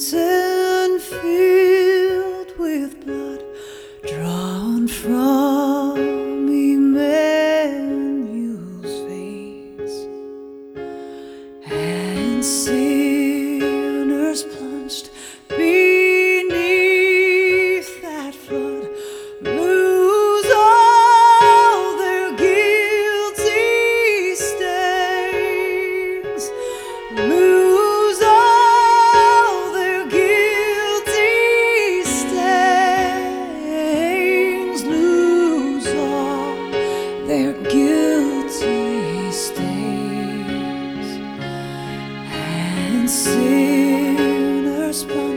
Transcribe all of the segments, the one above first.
mountain filled with blood drawn from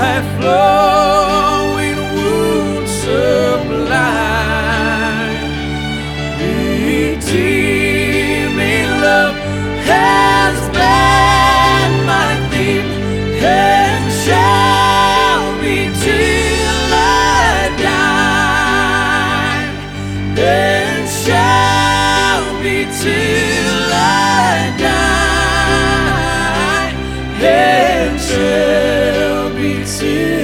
thy flowing wounds sublime. Redeeming love has been my theme and shall be till I die. And shall be till. to